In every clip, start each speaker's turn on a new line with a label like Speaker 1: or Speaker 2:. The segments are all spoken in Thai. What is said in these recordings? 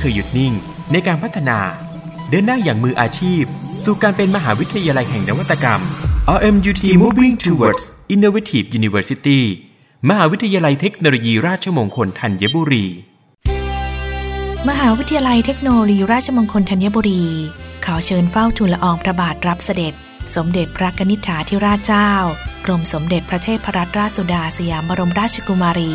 Speaker 1: เคย
Speaker 2: หยุดนิ่งในการพัฒนา เดินหน้าอย่างมืออาชีพ สู่การเป็นมหาวิทยาลัยแห่งนวัตกรรม RMUT Moving Towards Innovative University มหาวิทยาลัยเทคโนโลยีราชมงคลธัญบุรี
Speaker 3: มหาวิทยาลัยเทคโนโลยีราชมงคลธัญบุรี ขอเชิญเฝ้าทูลละอองพระบาทรับเสด็จ สมเด็จพระกนิษฐาธิราชเจ้า กรมสมเด็จพระเทพรัตนราชสุดาสยามบรมราชกุมารี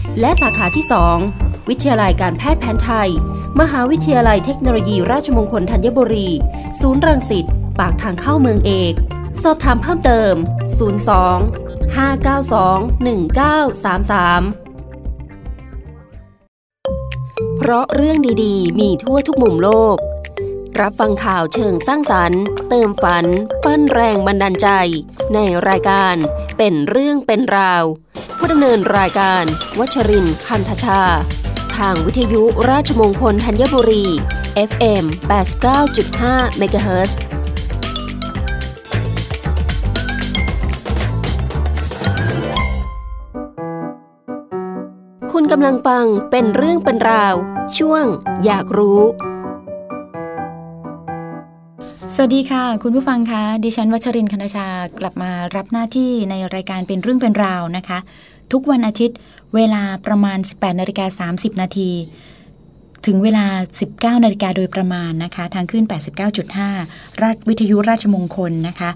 Speaker 4: และสาขาที่ 2 วิทยาลัยการแพทย์แผนไทย มหาวิทยาลัยเทคโนโลยีราชมงคลธัญบุรี ศูนย์รังสิต ปากทางเข้าเมืองเอก สอบถามเพิ่มเติม 02 592 1933 เพราะเรื่องดีๆ มีทั่วทุกมุมโลก รับฟังข่าวเชิงสร้างสรรค์ เติมฝัน ปั้นแรงบันดาลใจ ในรายการเป็นเรื่องเป็นราว ผู้ดำเนินรายการ วัชรินทร์คันธชา ทางวิทยุราชมงคลธัญบุรี FM 89.5 MHz คุณกำลังฟังเป็นเรื่องเป็นราว ช่วงอยากรู้
Speaker 5: สวัสดีค่ะ คุณผู้ฟังคะดิฉันวัชรินคณชากลับมารับหน้าที่ในรายการเป็นเรื่องเป็นราวนะคะ ทุกวันอาทิตย์เวลาประมาณ 18นาฬิกา30 นาทีถึงเวลา 19นาฬิกาโดยประมาณนะคะ ทางขึ้น 89.5 ราชวิทยุราชมงคลนะคะ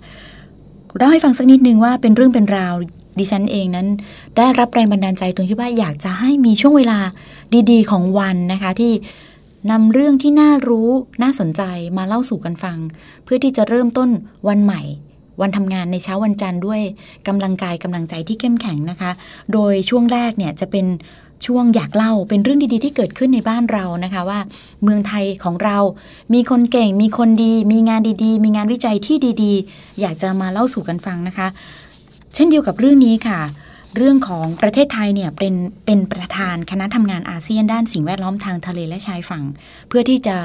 Speaker 5: เล่าให้ฟังสักนิดนึงว่าเป็นเรื่องเป็นราวดิฉันเองนั้น ได้รับแรงบันดาลใจตรงที่ว่าอยากจะให้มีช่วงเวลาดีๆ ของวันนะคะที่ นำเรื่องที่น่ารู้น่าสนใจมาเล่าสู่กันฟัง เพื่อที่จะเริ่มต้นวันใหม่ วันทำงานในเช้าวันจันทร์ด้วยกำลังกายกำลังใจที่เข้มแข็งนะคะ โดยช่วงแรกเนี่ยจะเป็นช่วงอยากเล่าเป็นเรื่องดีๆที่เกิดขึ้นในบ้านเรานะคะว่า เมืองไทยของเรา มีคนเก่ง มีคนดี มีงานดีๆ มีงานวิจัยที่ดีๆ อยากจะมาเล่าสู่กันฟังนะคะ เช่นเดียวกับเรื่องนี้ค่ะ เรื่องของประเทศไทยเนี่ยเป็นเป็นประธานคณะทำงานอาเซียนด้านสิ่งแวดล้อมทางทะเลและชายฝั่ง เพื่อที่จะ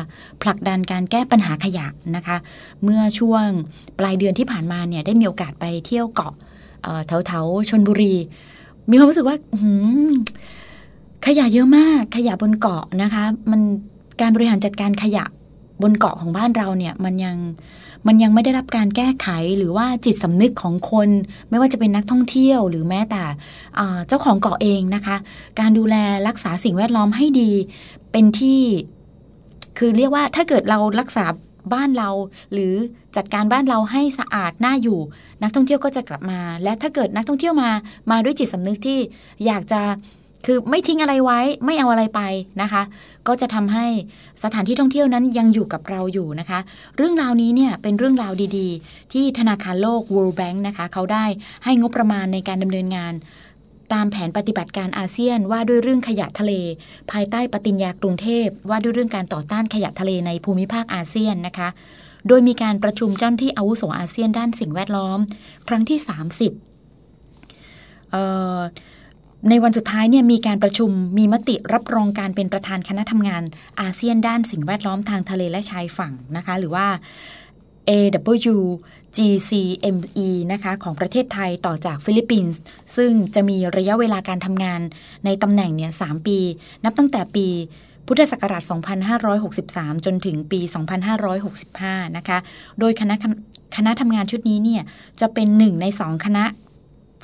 Speaker 5: ผลักดันการแก้ปัญหาขยะนะคะ เมื่อช่วงปลายเดือนที่ผ่านมาเนี่ยได้มีโอกาสไปเที่ยวเกาะแถวแถวชนบุรี มีความรู้สึกว่าขยะเยอะมากขยะบนเกาะนะคะ มันการบริหารจัดการขยะบนเกาะของบ้านเราเนี่ยมันยัง มันยังไม่ได้รับการแก้ไขหรือว่าจิตสำนึกของคน ไม่ว่าจะเป็นนักท่องเที่ยวหรือแม้แต่เจ้าของเกาะเองนะคะ การดูแลรักษาสิ่งแวดล้อมให้ดี เป็นที่คือเรียกว่าถ้าเกิดเรารักษาบ้านเรา หรือจัดการบ้านเราให้สะอาดน่าอยู่ นักท่องเที่ยวก็จะกลับมา และถ้าเกิดนักท่องเที่ยวมามาด้วยจิตสำนึกที่อยากจะ คือไม่ทิ้งอะไรไว้ไม่เอาอะไรไปนะคะ ก็จะทำให้สถานที่ท่องเที่ยวนั้นยังอยู่กับเราอยู่นะคะ เรื่องราวนี้เนี่ยเป็นเรื่องราวดีๆ ที่ธนาคารโลก World Bank นะคะเขาได้ให้งบประมาณในการดำเนินงาน ตามแผนปฏิบัติการอาเซียนว่าด้วยเรื่องขยะทะเล ภายใต้ปฏิญญากรุงเทพ ว่าด้วยเรื่องการต่อต้านขยะทะเลในภูมิภาคอาเซียนนะคะ โดยมีการประชุมเจ้าหน้าที่อาวุโสอาเซียนด้านสิ่งแวดล้อม ครั้งที่ 30เอ่อ ในวันสุดท้ายเนี่ยมีการประชุมมีมติรับรองการเป็นประธานคณะทำงานอาเซียนด้านสิ่งแวดล้อมทางทะเลและชายฝั่งนะคะ หรือว่า AWGCME นะคะของประเทศไทยต่อจากฟิลิปปินส์ซึ่งจะมีระยะเวลาการทำงานในตำแหน่งเนี่ย3ปี นับตั้งแต่ปีพุทธศักราช 2563 จนถึงปี 2565 นะคะ โดยคณะคณะทำงานชุดนี้เนี่ยจะเป็นหนึ่งในสองคณะ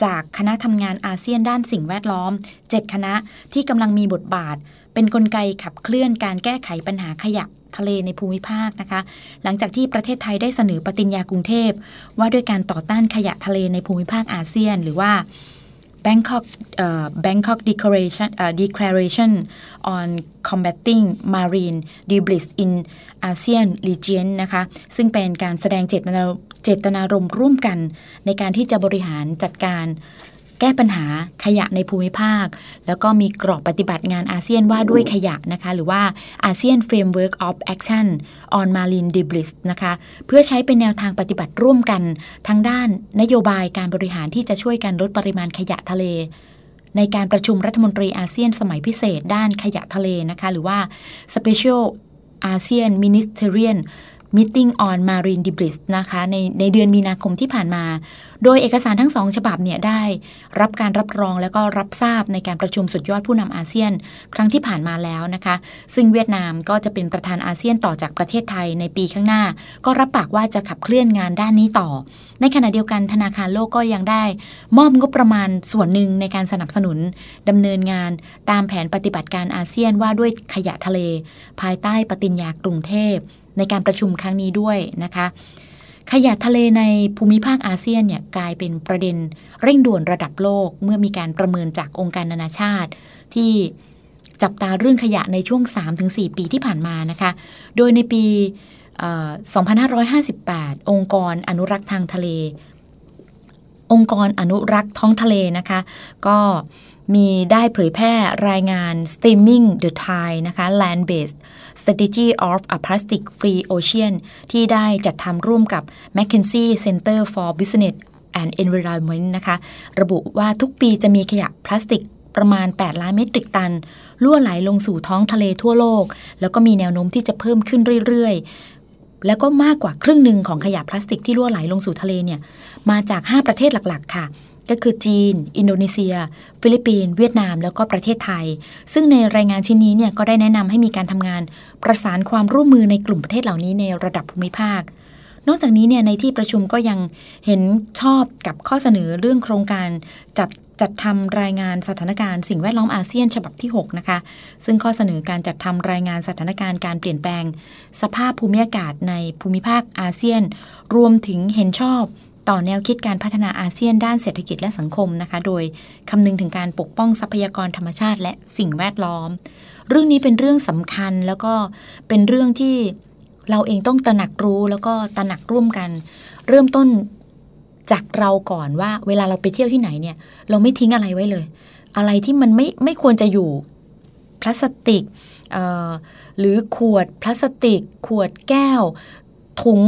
Speaker 5: จากคณะทำงานอาเซียนด้านสิ่งแวดล้อม 7 คณะที่กำลังมีบทบาท เป็นนกลไกขับเคลื่อนการแก้ไขปัญหาขยะทะเลในภูมิภาคนะคะ หลังจากที่ประเทศไทยได้เสนอปฏิญญากรุงเทพ ว่าด้วยการต่อต้านขยะทะเลในภูมิภาคอาเซียน หรือว่า Bangkok uh, Bangkok Declaration uh, Declaration on combating marine debris in ASEAN region นะคะซึ่งเป็นการแสดงเจตนาเจตนารมณ์ร่วมกันในการที่จะบริหารจัดการ แก้ปัญหาขยะในภูมิภาค แล้วก็มีกรอบปฏิบัติงานอาเซียนว่าด้วยขยะนะคะ หรือว่า ASEAN Framework of Action on Marine Debris นะคะ เพื่อใช้เป็นแนวทางปฏิบัติร่วมกันทั้งด้านนโยบายการบริหารที่จะช่วยกันลดปริมาณขยะทะเล ในการประชุมรัฐมนตรีอาเซียนสมัยพิเศษ ด้านขยะทะเลนะคะ หรือว่า Special ASEAN Ministerial Meeting on Marine Debris นะคะในในเดือนมีนาคมที่ผ่านมา โดยเอกสารทั้งสองฉบับเนี่ยได้รับการรับรองแล้วก็รับทราบในการประชุมสุดยอดผู้นำอาเซียน ครั้งที่ผ่านมาแล้วนะคะ ซึ่งเวียดนามก็จะเป็นประธานอาเซียนต่อจากประเทศไทยในปีข้างหน้า ก็รับปากว่าจะขับเคลื่อนงานด้านนี้ต่อ ในขณะเดียวกันธนาคารโลกก็ยังได้ มอบงบประมาณส่วนหนึ่งในการสนับสนุนดำเนินงานตามแผนปฏิบัติการอาเซียนว่าด้วยขยะทะเล ภายใต้ปฏิญญากรุงเทพ ในการประชุมครั้งนี้ด้วยนะคะ ขยะทะเลในภูมิภาคอาเซียนเนี่ยกลายเป็นประเด็นเร่งด่วนระดับโลก เมื่อมีการประเมินจากองค์การนานาชาติ ที่จับตาเรื่องขยะในช่วง 3-4 ปีที่ผ่านมานะคะ โดยในปี 2558 องค์กรอนุรักษ์ทางทะเล องค์กรอนุรักษ์ท้องทะเลนะคะ ก็ มีได้เผยแพร่รายงาน Steaming the Tide นะคะ Land Based Strategy of a Plastic Free Ocean ที่ได้จัดทำร่วมกับ McKinsey Center for Business and Environment นะคะ ระบุว่าทุกปีจะมีขยะพลาสติกประมาณ 8 ล้านเมตริกตันรั่วไหลลงสู่ท้องทะเลทั่วโลก แล้วก็มีแนวโน้มที่จะเพิ่มขึ้นเรื่อยๆ แล้วก็มากกว่าครึ่งหนึ่งของขยะพลาสติกที่รั่วไหลลงสู่ทะเลเนี่ย มาจาก 5 ประเทศหลักๆ ค่ะ ก็คือจีน อินโดนีเซีย ฟิลิปปินส์เวียดนาม แล้วก็ประเทศไทย ซึ่งในรายงานชิ้นนี้เนี่ยก็ได้แนะนำให้มีการทำงาน ประสานความร่วมมือในกลุ่มประเทศเหล่านี้ในระดับภูมิภาค นอกจากนี้เนี่ยในที่ประชุมก็ยังเห็นชอบกับข้อเสนอเรื่องโครงการจัดจัดทำรายงานสถานการณ์สิ่งแวดล้อมอาเซียนฉบับที่ 6 นะคะ ซึ่งข้อเสนอการจัดทำรายงานสถานการณ์การเปลี่ยนแปลง สภาพภูมิอากาศในภูมิภาคอาเซียน รวมถึงเห็นชอบ ต่อแนวคิดการพัฒนาอาเซียนด้านเศรษฐกิจและสังคมนะคะ โดยคำนึงถึงการปกป้องทรัพยากรธรรมชาติและสิ่งแวดล้อม เรื่องนี้เป็นเรื่องสำคัญแล้วก็เป็นเรื่องที่เราเองต้องตระหนักรู้แล้วก็ตระหนักร่วมกัน เริ่มต้นจากเราก่อนว่า เวลาเราไปเที่ยวที่ไหนเนี่ย เราไม่ทิ้งอะไรไว้เลย อะไรที่มันไม่ไม่ควรจะอยู่พลาสติกหรือขวดพลาสติก ขวดแก้ว ถุง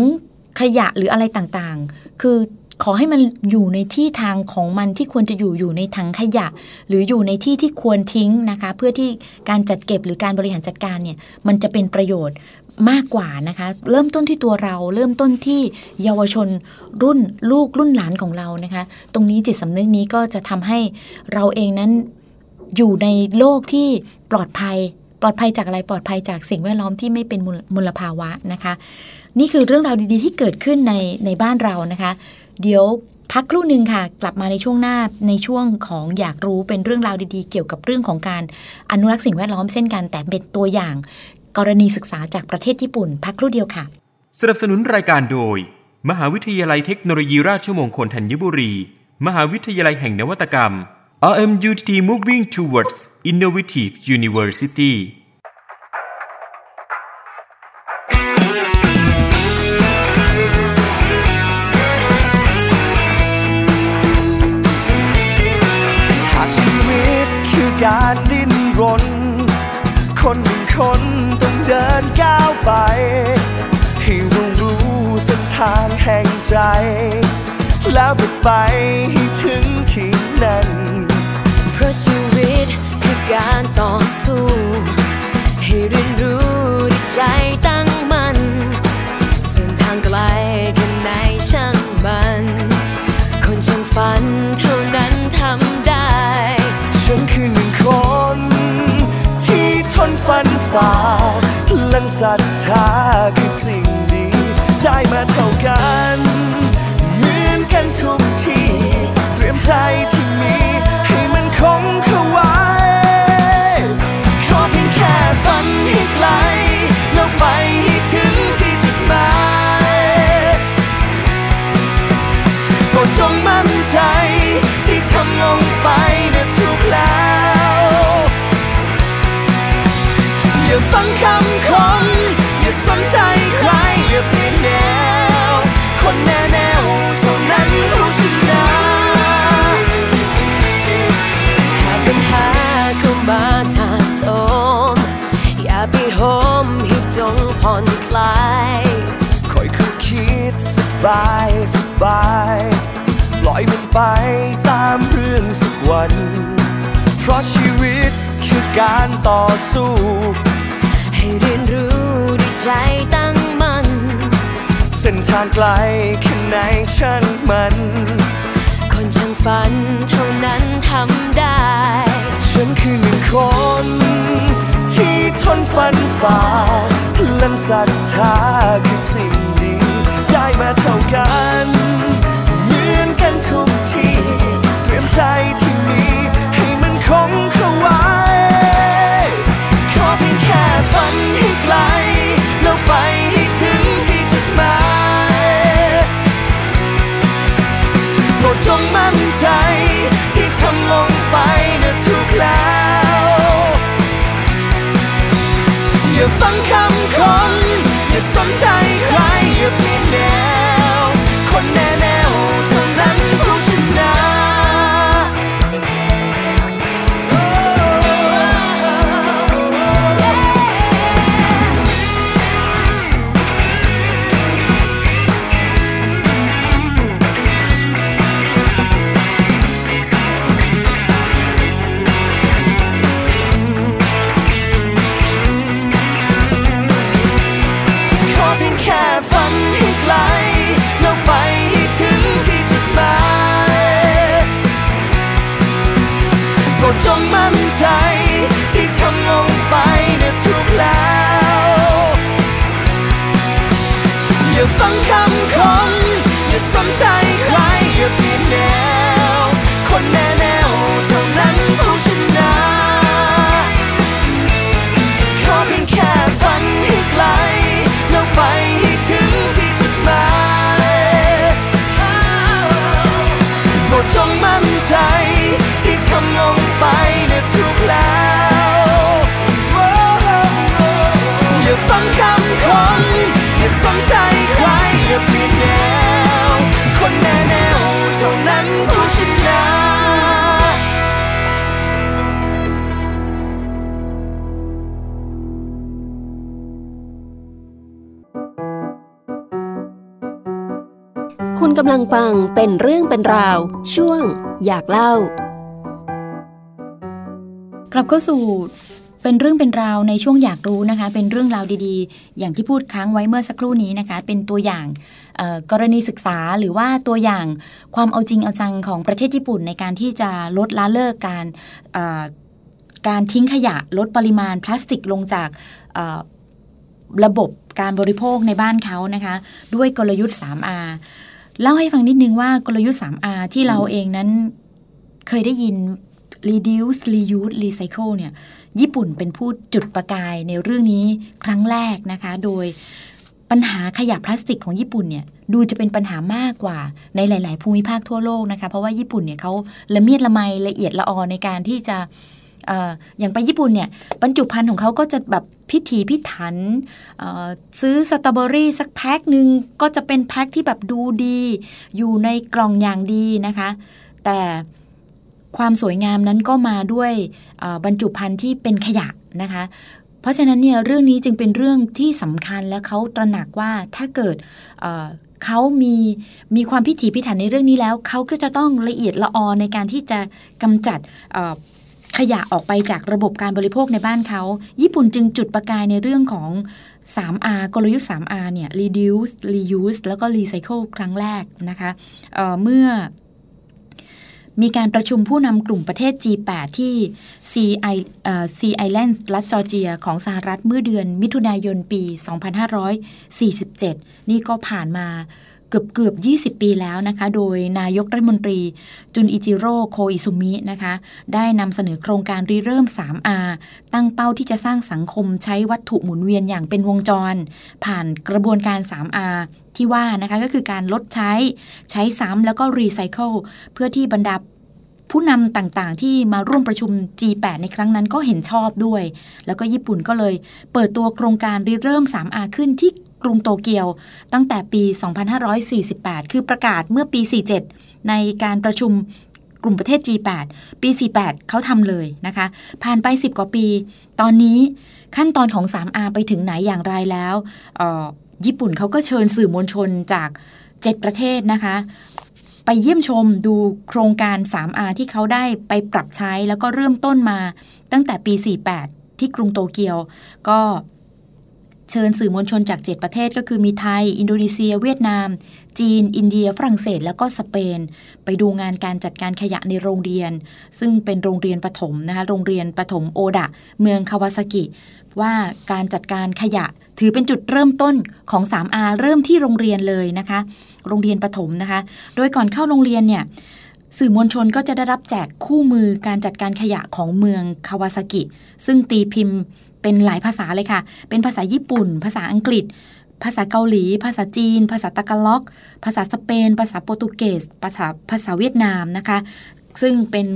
Speaker 5: ขยะหรืออะไรต่างๆ คือขอให้มันอยู่ในที่ทางของมันที่ควรจะอยู่อยู่ในถังขยะ หรืออยู่ในที่ที่ควรทิ้งนะคะ เพื่อที่การจัดเก็บหรือการบริหารจัดการเนี่ยมันจะเป็นประโยชน์มากกว่านะคะ เริ่มต้นที่ตัวเรา เริ่มต้นที่เยาวชนรุ่นลูกรุ่นหลานของเรานะคะ ตรงนี้จิตสำนึกนี้ก็จะทำให้เราเองนั้นอยู่ในโลกที่ปลอดภัย ปลอดภัยจากอะไรปลอดภัยจากสิ่งแวดล้อมที่ไม่เป็นมลภาวะนะคะ นี่คือเรื่องราวดีๆ ที่เกิดขึ้นในในบ้านเรานะคะ เดี๋ยวพักครู่หนึ่งค่ะ กลับมาในช่วงหน้าในช่วงของอยากรู้เป็นเรื่องราวดีๆ เกี่ยวกับเรื่องของการอนุรักษ์สิ่งแวดล้อมเช่นกัน แต่เป็นตัวอย่าง กรณีศึกษาจากประเทศญี่ปุ่น พักครู่เดียวค่ะ
Speaker 2: สนับสนุนรายการโดย มหาวิทยาลัยเทคโนโลยีราชมงคลธัญบุรี มหาวิทยาลัยแห่งนวัตกรรม RMUTT Moving Towards Innovative University
Speaker 6: หากชีวิตคือการดิ้นรน คนหนึ่งคนต้องเดินก้าวไป ให้รู้รู้เส้นทางแห่งใจ แล้วไปไปให้ถึงที่นั้น
Speaker 7: เพราะชีวิต การต่อสู้ให้เรียนรู้ด้วยใจตั้งมั่นเส้นทางไกลแค่ไหนช่างมัน คนช่างฝันเท่านั้นทำได้
Speaker 6: ฉันคือหนึ่งคน ที่ทนฟันฝ่าพลังศรัทธาคือสิ่งดี ได้มาเท่า อย่าฟังคำคน อย่าสนใจใคร อย่าเปลี่ยนแนว คนแน่แนวเท่านั้นรู้ชนะหากปัญหาเข้ามาถาโถมอย่าไปโหมให้จงผ่อนคลายคอยคือคิดสบายสบายปล่อยมันไปตามเรื่องสักวัน เพราะชีวิตคือการต่อสู้ ส้นทางไกลแค่ไหนช่างมัน
Speaker 7: คนช่างฝันเท่านั้นทำได้
Speaker 6: ฉันคือหนึ่งคน ที่ทนฟันฝ่าพลังศรัทธาคือสิ่งดีได้มาเท่ากัน เหมือนกันทุกทีเตรียมใจที่ ฟังคำคนอย่าสนใจใครอย่าเปลี่ยนแนว คุ
Speaker 4: ณกำลังฟังเป็นเรื่องเป็นราว ช่วงอยากเล่า
Speaker 5: กลับเข้าสู่เป็นเรื่องเป็นราวในช่วงอยากรู้นะคะ เป็นเรื่องราวดีๆ อย่างที่พูดค้างไว้เมื่อสักครู่นี้นะคะ เป็นตัวอย่างกรณีศึกษาหรือว่าตัวอย่างความเอาจริงเอาจังของประเทศญี่ปุ่น ในการที่จะลดละเลิกการการทิ้งขยะลดปริมาณพลาสติกลงจากระบบการบริโภคในบ้านเขานะคะ ด้วยกลยุทธ์ 3R เล่าให้ฟังนิดนึงว่ากลยุทธ์ 3R ที่เราเองนั้นเคยได้ยิน reduce reuse recycle เนี่ย ญี่ปุ่นเป็นผู้จุดประกายในเรื่องนี้ครั้งแรกนะคะ โดยปัญหาขยะพลาสติกของญี่ปุ่นเนี่ยดูจะเป็นปัญหามากกว่าในหลาย ๆ ภูมิภาคทั่วโลกนะคะ เพราะว่าญี่ปุ่นเนี่ยเขาละเมียดละไมละเอียดละออในการที่จะ อย่างไปญี่ปุ่นเนี่ยบรรจุภัณฑ์ของเขาก็จะแบบพิถีพิถันซื้อสตรอเบอรี่สักแพ็คหนึ่งก็จะเป็นแพ็คที่แบบดูดี อยู่ในกล่องอย่างดีนะคะ แต่ความสวยงามนั้นก็มาด้วยบรรจุภัณฑ์ที่เป็นขยะนะคะ เพราะฉะนั้นเนี่ยเรื่องนี้จึงเป็นเรื่องที่สำคัญและเขาตระหนักว่าถ้าเกิดเขามีมีความพิถีพิถันในเรื่องนี้แล้ว เขาก็จะต้องละเอียดละออในการที่จะกำจัด ขยะออกไปจากระบบการบริโภคในบ้านเขา ญี่ปุ่นจึงจุดประกายในเรื่องของ 3R กลยุทธ์ 3R เนี่ย reduce reuse แล้วก็ recycle ครั้งแรกนะคะเเมื่อมีการประชุมผู้นำกลุ่มประเทศ G8 ที่ Sea I- เอ่อ Sea Islands รัฐจอร์เจียของสหรัฐเมื่อเดือนมิถุนายนปี 2547 นี่ก็ผ่านมา เกือบเกือบ 20 ปีแล้วนะคะ โดยนายกรัฐมนตรี จุนอิจิโร่โคอิซุมินะคะ ได้นำเสนอโครงการริเริ่ม 3R ตั้งเป้าที่จะสร้างสังคมใช้วัตถุหมุนเวียนอย่างเป็นวงจร ผ่านกระบวนการ 3R ที่ว่านะคะก็คือการลดใช้ ใช้ซ้ำแล้วก็รีไซเคิลเพื่อที่บรรดาผู้นำต่างๆ ที่มาร่วมประชุม G8 ในครั้งนั้นก็เห็นชอบด้วย แล้วก็ญี่ปุ่นก็เลยเปิดตัวโครงการริเริ่ม 3R ขึ้นที่ กรุงโตเกียว ตั้งแต่ปี 2548 คือประกาศเมื่อปี 47 ในการประชุมกลุ่มประเทศ G8 ปี 48 เขาทำเลยนะคะ ผ่านไป 10 กว่าปี ตอนนี้ขั้นตอนของ 3R ไปถึงไหนอย่างไรแล้วออญี่ปุ่นเขาก็เชิญสื่อมวลชนจาก 7 ประเทศนะคะ ไปเยี่ยมชมดูโครงการ 3R ที่เขาได้ไปปรับใช้แล้วก็เริ่มต้นมาตั้งแต่ปี 48 ที่กรุงโตเกียว ก็ เชิญสื่อมวลชนจาก 7 ประเทศก็คือมีไทย อินโดนีเซีย เวียดนาม จีน อินเดีย ฝรั่งเศส แล้วก็สเปน ไปดูงานการจัดการขยะในโรงเรียน ซึ่งเป็นโรงเรียนประถมนะคะโรงเรียนประถมโอดะ เมืองคาวาซากิ ว่าการจัดการขยะถือเป็นจุดเริ่มต้นของ 3R เริ่มที่โรงเรียนเลยนะคะ โรงเรียนประถมนะคะ โดยก่อนเข้าโรงเรียนเนี่ย สื่อมวลชนก็จะได้รับแจกคู่มือการจัดการขยะของเมืองคาวาซากิ ซึ่งตีพิมพ์เป็นหลายภาษาเลยค่ะ เป็นภาษาญี่ปุ่น ภาษาอังกฤษ ภาษาเกาหลี ภาษาจีน ภาษาตะกาล็อก ภาษาสเปน ภาษาโปรตุเกส ภาษาภาษาเวียดนามนะคะ ซึ่งเป็น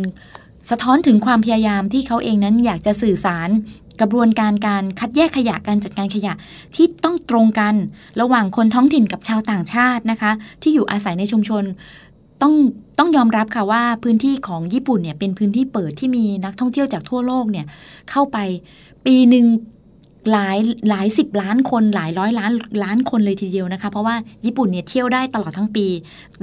Speaker 5: สะท้อนถึงความพยายามที่เขาเองนั้นอยากจะสื่อสารกระบวนการการคัดแยกขยะการจัดการขยะที่ต้องตรงกัน ระหว่างคนท้องถิ่นกับชาวต่างชาตินะคะ ที่อยู่อาศัยในชุมชน ต้องต้องยอมรับค่ะว่าพื้นที่ของญี่ปุ่นเนี่ยเป็นพื้นที่เปิดที่มีนักท่องเที่ยวจากทั่วโลกเนี่ยเข้าไปปีหนึ่ง หลายหลายสิบล้านคนหลายร้อยล้านล้านคนเลยทีเดียวนะคะ เพราะว่าญี่ปุ่นเนี่ยเที่ยวได้ตลอดทั้งปี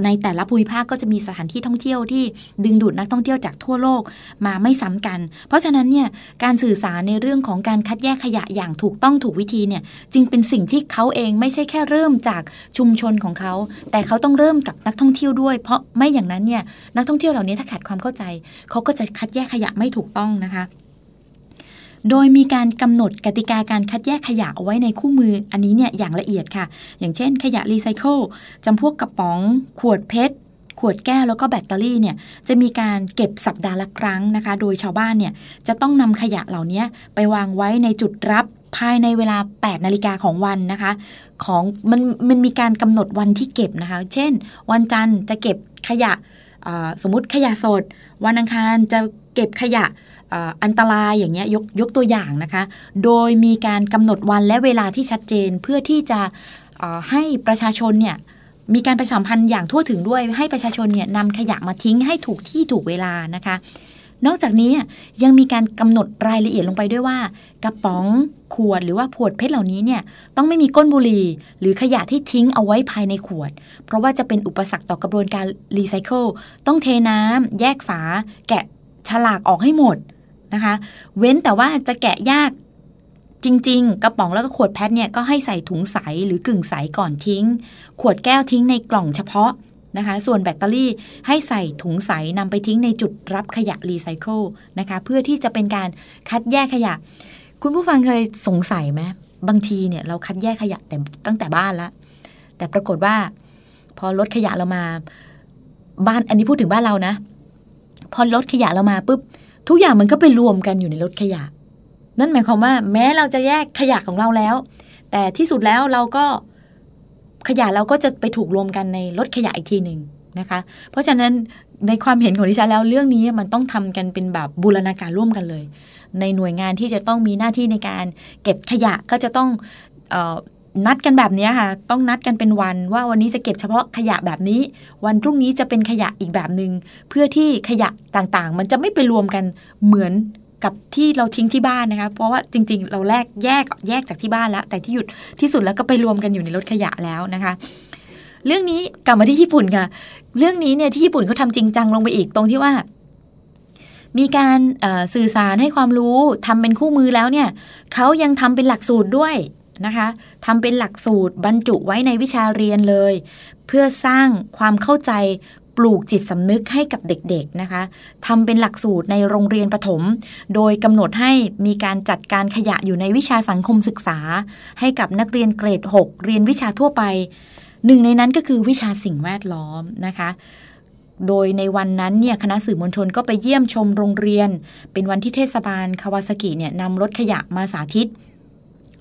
Speaker 5: ในแต่ละภูมิภาคก็จะมีสถานที่ท่องเที่ยวที่ดึงดูดนักท่องเที่ยวจากทั่วโลกมาไม่ซ้ำกัน เพราะฉะนั้นเนี่ยการสื่อสารในเรื่องของการคัดแยกขยะอย่างถูกต้องถูกวิธีเนี่ยจึงเป็นสิ่งที่เขาเองไม่ใช่แค่เริ่มจากชุมชนของเขา แต่เขาต้องเริ่มกับนักท่องเที่ยวด้วย เพราะไม่อย่างนั้นเนี่ยนักท่องเที่ยวเหล่านี้ถ้าขาดความเข้าใจ เขาก็จะคัดแยกขยะไม่ถูกต้องนะคะ โดยมีการกำหนดกติกาการคัดแยกขยะเอาไว้ในคู่มืออันนี้เนี่ยอย่างละเอียดค่ะ อย่างเช่น ขยะรีไซเคิลจำพวกกระป๋อง ขวดเพชรขวดแก้วแล้วก็แบตเตอรี่เนี่ยจะมีการเก็บสัปดาห์ละครั้งนะคะ โดยชาวบ้านเนี่ยจะต้องนำขยะเหล่านี้ไปวางไว้ในจุดรับภายในเวลา 8 นาฬิกาของวันนะคะ ของมันมันมีการกำหนดวันที่เก็บนะคะ เช่น วันจันทร์จะเก็บขยะสมมติขยะสด วันอังคารจะเก็บขยะ อันตรายอย่างเงี้ยยกยกตัวอย่างนะคะ โดยมีการกำหนดวันและเวลาที่ชัดเจนเพื่อที่จะให้ประชาชนเนี่ยมีการประชาสัมพันธ์อย่างทั่วถึงด้วยให้ประชาชนเนี่ยนำขยะมาทิ้งให้ถูกที่ถูกเวลานะคะ นอกจากนี้ยังมีการกำหนดรายละเอียดลงไปด้วยว่า กระป๋องขวดหรือว่าขวดเพชรเหล่านี้เนี่ยต้องไม่มีก้นบุหรี่หรือขยะที่ทิ้งเอาไว้ภายในขวด เพราะว่าจะเป็นอุปสรรคต่อกระบวนการรีไซเคิลต้องเทน้ำแยกฝา แกะฉลากออกให้หมด นะคะ เว้นแต่ว่าจะแกะยากจริง ๆ กระป๋องแล้วก็ขวดแพทเนี่ยก็ให้ใส่ถุงใสหรือกึ่งใสก่อนทิ้ง ขวดแก้วทิ้งในกล่องเฉพาะนะคะ ส่วนแบตเตอรี่ให้ใส่ถุงใสนำไปทิ้งในจุดรับขยะรีไซเคิลนะคะ เพื่อที่จะเป็นการคัดแยกขยะ คุณผู้ฟังเคยสงสัยไหมบางทีเนี่ยเราคัดแยกขยะแต่ตั้งแต่บ้านแล้วแต่ปรากฏว่า พอรถขยะเรามา บ้านอันนี้พูดถึงบ้านเรานะ พอรถขยะเรามาปุ๊บ ทุกอย่างมันก็ไปรวมกันอยู่ในรถขยะ นั่นหมายความว่า แม้เราจะแยกขยะของเราแล้ว แต่ที่สุดแล้วเราก็ขยะเราก็จะไปถูกรวมกันในรถขยะอีกทีหนึ่งนะคะ เพราะฉะนั้นในความเห็นของดิฉันแล้วเรื่องนี้มันต้องทำกันเป็นแบบบูรณาการร่วมกันเลย ในหน่วยงานที่จะต้องมีหน้าที่ในการเก็บขยะก็จะต้องเออ นัดกันแบบนี้ค่ะ ต้องนัดกันเป็นวันว่าวันนี้จะเก็บเฉพาะขยะแบบนี้ วันพรุ่งนี้จะเป็นขยะอีกแบบหนึง่งเพื่อที่ขยะต่างๆ มันจะไม่ไปรวมกันเหมือนกับที่เราทิ้งที่บ้านนะคะเพราะว่าจริง ๆ เราแลกแยกแยกจากที่บ้านแล้ว แต่ที่หยุดที่สุดแล้วก็ไปรวมกันอยู่ในรถขยะแล้วนะคะ เรื่องนี้กลับมาที่ญี่ปุ่นค่ะ เรื่องนี้เนี่ยที่ญี่ปุ่นเขาทำจริงจังลงไปอีกตรงที่ว่า มีการสื่อสารให้ความรู้ทำเป็นคู่มือแล้วเนี่ยเขายังทำเป็นหลักสูตรด้วย นะคะทำเป็นหลักสูตรบรรจุไว้ในวิชาเรียนเลย เพื่อสร้างความเข้าใจปลูกจิตสำนึกให้กับเด็กๆนะคะทำเป็นหลักสูตรในโรงเรียนประถม โดยกำหนดให้มีการจัดการขยะอยู่ในวิชาสังคมศึกษา ให้กับนักเรียนเกรด 6 เรียนวิชาทั่วไป หนึ่งในนั้นก็คือวิชาสิ่งแวดล้อมนะคะโดยในวันนั้นเนี่ยคณะสื่อมวลชนก็ไปเยี่ยมชมโรงเรียน เป็นวันที่เทศบาลคาวาซากิเนี่ยนำรถขยะมาสาธิต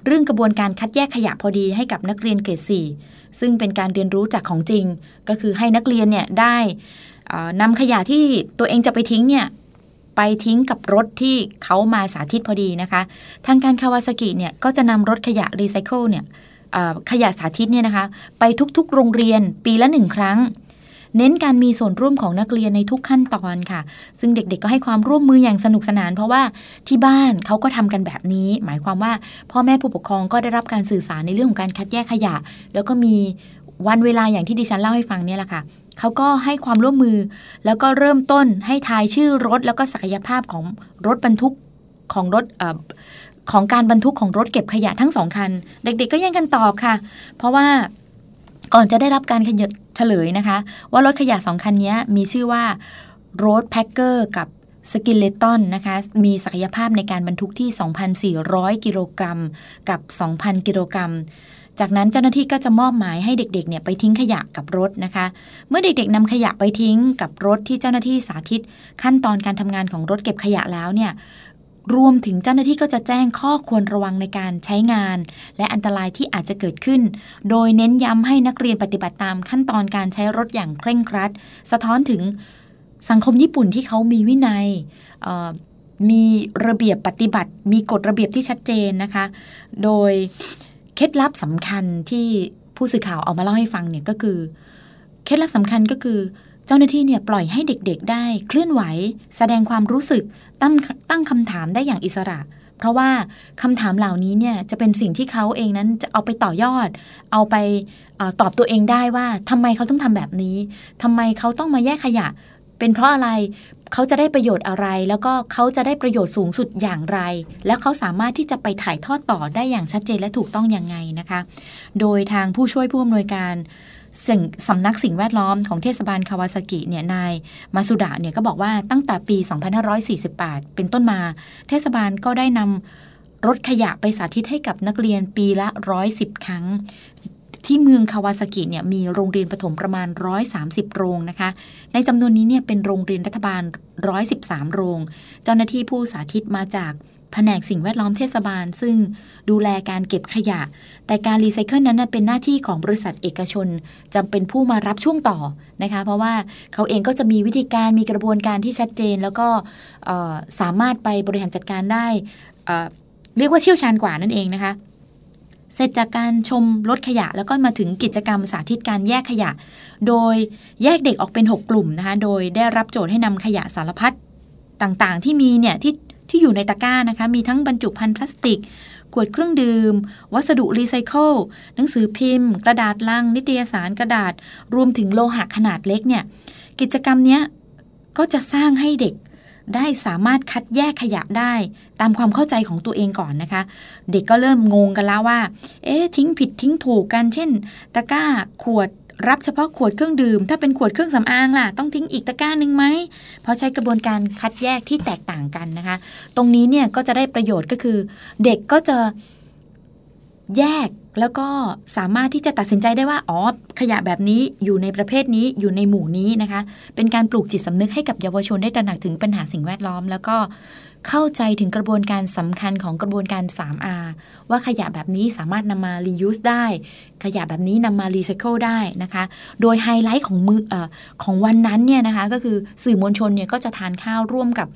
Speaker 5: เรื่องกระบวนการคัดแยกขยะพอดีให้กับนักเรียนเกรด4ซึ่งเป็นการเรียนรู้จากของจริง ก็คือให้นักเรียนเนี่ยได้นำขยะที่ตัวเองจะไปทิ้งเนี่ยไปทิ้งกับรถที่เขามาสาธิตพอดีนะคะ ทางการคาวาซากิเนี่ยก็จะนำรถขยะรีไซเคิลเนี่ยขยะสาธิตเนี่ยนะคะ ไปทุกๆ โรงเรียนปีละหนึ่งครั้ง เน้นการมีส่วนร่วมของนักเรียนในทุกขั้นตอนค่ะ ซึ่งเด็กๆก็ให้ความร่วมมืออย่างสนุกสนาน เพราะว่าที่บ้านเขาก็ทำกันแบบนี้ หมายความว่าพ่อแม่ผู้ปกครองก็ได้รับการสื่อสารในเรื่องของการคัดแยกขยะ แล้วก็มีวันเวลาอย่างที่ดิฉันเล่าให้ฟังเนี่ยแหละค่ะเขาก็ให้ความร่วมมือ แล้วก็เริ่มต้นให้ทายชื่อรถแล้วก็ศักยภาพของรถบรรทุกของรถอของการบรรทุกของรถเก็บขยะทั้งสองคัน เด็กๆก็แย่งกันตอบค่ะ เพราะว่า ก่อนจะได้รับการเฉลยนะคะ ว่ารถขยะสองคันนี้มีชื่อว่า Road Packer กับสกิเลตันนะคะ มีศักยภาพในการบรรทุกที่ 2,400 กิโลกรัม กับ 2,000 กิโลกรัม จากนั้นเจ้าหน้าที่ก็จะมอบหมายให้เด็กๆเนี่ยไปทิ้งขยะกับรถนะคะ เมื่อเด็กๆนำขยะไปทิ้งกับรถที่เจ้าหน้าที่สาธิต ขั้นตอนการทำงานของรถเก็บขยะแล้วเนี่ย รวมถึงเจ้าหน้าที่ก็จะแจ้งข้อควรระวังในการใช้งาน และอันตรายที่อาจจะเกิดขึ้น โดยเน้นย้ำให้นักเรียนปฏิบัติตามขั้นตอนการใช้รถอย่างเคร่งครัด สะท้อนถึงสังคมญี่ปุ่นที่เขามีวินัยมีระเบียบปฏิบัติ มีกฎระเบียบที่ชัดเจนนะคะ โดยเคล็ดลับสำคัญที่ผู้สื่อข่าวเอามาเล่าให้ฟังเนี่ยก็คือ เคล็ดลับสำคัญก็คือ เจ้าหน้าที่เนี่ยปล่อยให้เด็กๆ ได้เคลื่อนไหว แสดงความรู้สึกตั้งตั้งคำถามได้อย่างอิสระ เพราะว่าคำถามเหล่านี้เนี่ยจะเป็นสิ่งที่เขาเองนั้นจะเอาไปต่อยอด เอาไปอตอบตัวเองได้ว่าทำไมเขาต้องทำแบบนี้ทำไมเขาต้องมาแยกขยะ เป็นเพราะอะไรเขาจะได้ประโยชน์อะไร แล้วก็เขาจะได้ประโยชน์สูงสุดอย่างไร แล้วเขาสามารถที่จะไปถ่ายทอดต่อได้อย่างชัดเจนและถูกต้องอย่างไงนะคะ โดยทางผู้ช่วยผู้อำนวยการ สำนักสิ่งแวดล้อมของเทศบาลคาวาซากิเนี่ยนายมาสุดะเนี่ยก็บอกว่าตั้งแต่ปี 2548 เป็นต้นมา เทศบาลก็ได้นำรถขยะไปสาธิตให้กับนักเรียนปีละ 110 ครั้ง ที่เมืองคาวาซากิเนี่ยมีโรงเรียนประถมประมาณ 130 โรงนะคะ ในจำนวนนี้เนี่ยเป็นโรงเรียนรัฐบาล 113 โรง เจ้าหน้าที่ผู้สาธิตมาจาก แผนกสิ่งแวดล้อมเทศบาล ซึ่งดูแลการเก็บขยะ แต่การรีไซเคิลนั้นเป็นหน้าที่ของบริษัทเอกชนจำเป็นผู้มารับช่วงต่อนะคะ เพราะว่าเขาเองก็จะมีวิธีการมีกระบวนการที่ชัดเจน แล้วก็สามารถไปบริหารจัดการได้เรียกว่าเชี่ยวชาญกว่านั่นเองนะคะ เสร็จจากการชมรถขยะ แล้วก็มาถึงกิจกรรมสาธิตการแยกขยะ โดยแยกเด็กออกเป็น 6 กลุ่มนะคะ โดยได้รับโจทย์ให้นำขยะสารพัดต่างๆ ที่มีเนี่ยที่ ที่อยู่ในตะกร้านะคะ มีทั้งบรรจุภัณฑ์พลาสติก ขวดเครื่องดื่ม วัสดุรีไซเคิลหนังสือพิมพ์ กระดาษลัง นิตยสารกระดาษ รวมถึงโลหะขนาดเล็กเนี่ย กิจกรรมเนี้ยก็จะสร้างให้เด็กได้สามารถคัดแยกขยะได้ ตามความเข้าใจของตัวเองก่อนนะคะ เด็กก็เริ่มงงกันแล้วว่า เอ๊ะทิ้งผิดทิ้งถูกกัน เช่น ตะกร้าขวด รับเฉพาะขวดเครื่องดื่ม ถ้าเป็นขวดเครื่องสำอางล่ะ ต้องทิ้งอีกตะกร้าหนึ่งไหม เพราะใช้กระบวนการคัดแยกที่แตกต่างกันนะคะ ตรงนี้เนี่ยก็จะได้ประโยชน์ก็คือ เด็กก็จะแยก แล้วก็สามารถที่จะตัดสินใจได้ว่าอ๋อขยะแบบนี้อยู่ในประเภทนี้อยู่ในหมู่นี้นะคะ เป็นการปลูกจิตสำนึกให้กับเยาวชนได้ตระหนักถึงปัญหาสิ่งแวดล้อม แล้วก็เข้าใจถึงกระบวนการสำคัญของกระบวนการ 3R ว่าขยะแบบนี้สามารถนำมา reuse ได้ ขยะแบบนี้นำมา recycle ได้นะคะ โดยไฮไลท์ของมืออของวันนั้นเนี่ยนะคะก็คือสื่อมวลชนเนี่ยก็จะทานข้าวร่วมกับ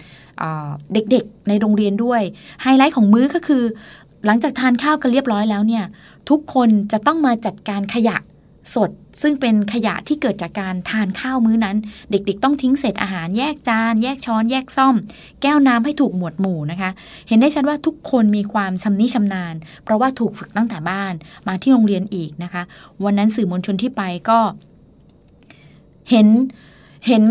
Speaker 5: เด็กๆในโรงเรียนด้วยไฮไลท์ของมื้อก็คือ หลังจากทานข้าวกันเรียบร้อยแล้วเนี่ย ทุกคนจะต้องมาจัดการขยะสด ซึ่งเป็นขยะที่เกิดจากการทานข้าวมื้อนั้น เด็กๆ ต้องทิ้งเศษอาหารแยกจาน แยกช้อนแยกซ่อม แก้วน้ำให้ถูกหมวดหมู่นะคะ เห็นได้ชัดว่าทุกคนมีความชำนิชำนาญ เพราะว่าถูกฝึกตั้งแต่บ้านมาที่โรงเรียนอีกนะคะ วันนั้นสื่อมวลชนที่ไปก็ เห็นเห็น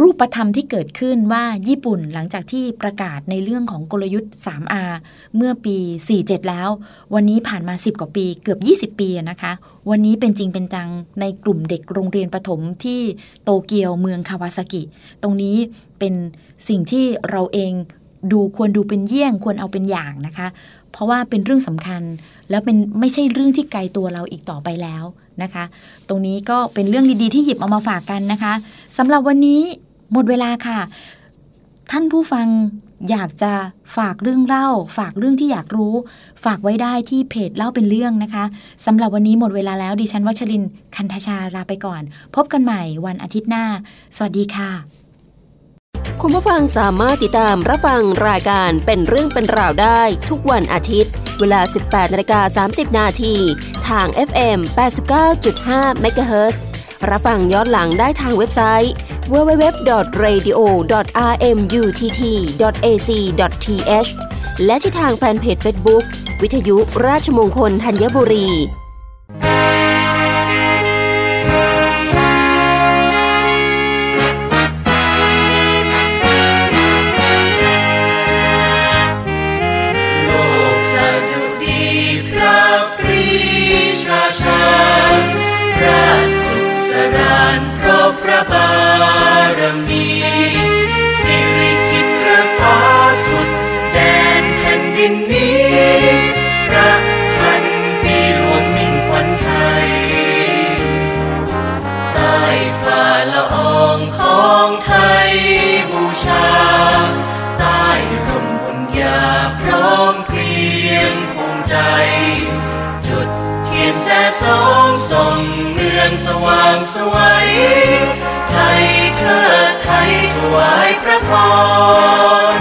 Speaker 5: รูปธรรมที่เกิดขึ้นว่าญี่ปุ่นหลังจากที่ประกาศในเรื่องของกลยุทธ์ 3R เมื่อปี 47 แล้ว วันนี้ผ่านมา 10 กว่าปีเกือบ 20 ปีนะคะ วันนี้เป็นจริงเป็นจังในกลุ่มเด็กโรงเรียนประถมที่โตเกียวเมืองคาวาซากิ ตรงนี้เป็นสิ่งที่เราเองดูควรดูเป็นเยี่ยงควรเอาเป็นอย่างนะคะ เพราะว่าเป็นเรื่องสำคัญแล้วเป็นไม่ใช่เรื่องที่ไกลตัวเราอีกต่อไปแล้วนะคะ ตรงนี้ก็เป็นเรื่องดีๆที่หยิบเอามาฝากกันนะคะสำหรับวันนี้ หมดเวลาค่ะ ท่านผู้ฟังอยากจะฝากเรื่องเล่า ฝากเรื่องที่อยากรู้ ฝากไว้ได้ที่เพจเล่าเป็นเรื่องนะคะสำหรับวันนี้หมดเวลาแล้วดิฉันวัชรินคันธชาลาไปก่อน พบกันใหม่วันอาทิตย์หน้า สวัสดีค่ะ
Speaker 4: คุณผู้ฟังสามารถติดตามรับฟังรายการเป็นเรื่องเป็นราวได้ ทุกวันอาทิตย์ เวลา 18นาฬิกา30 นาทีทาง FM 89.5 MHz รับฟังย้อนหลังได้ทางเว็บไซต์ www.radio.rmutt.ac.th และที่ทางแฟนเพจ Facebook วิทยุราชมงคลธัญบุรี
Speaker 1: มีสิริกิตพระฟ้าสุดแดนแผ่นดินนี้พระพันปีหลวงมิ่งควันไทยใต้ฝ่าละองของไทยบูชา ใต้ร่มบนยาพร้อมเพรียงภูมิใจ จุดเทียนแสสองส่งเมืองสว่างสวย ไทยเธอไทยถวายพระพร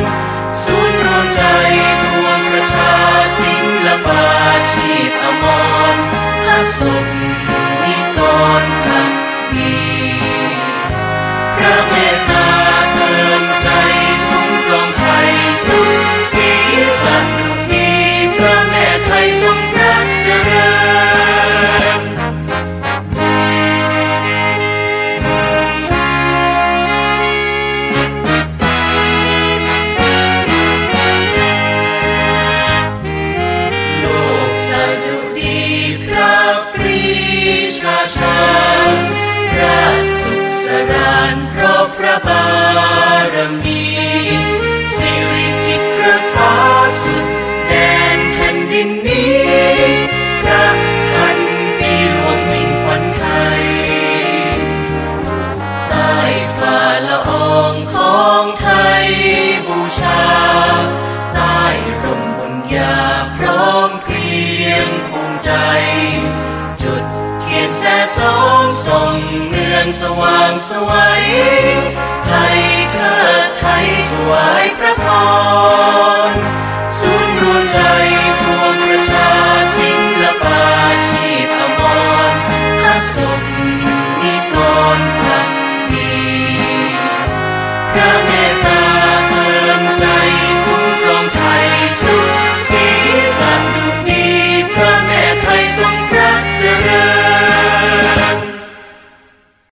Speaker 1: สวยไทยเธอไทยถวายพระพร